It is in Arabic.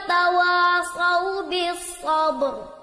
وتواصوا بالصبر.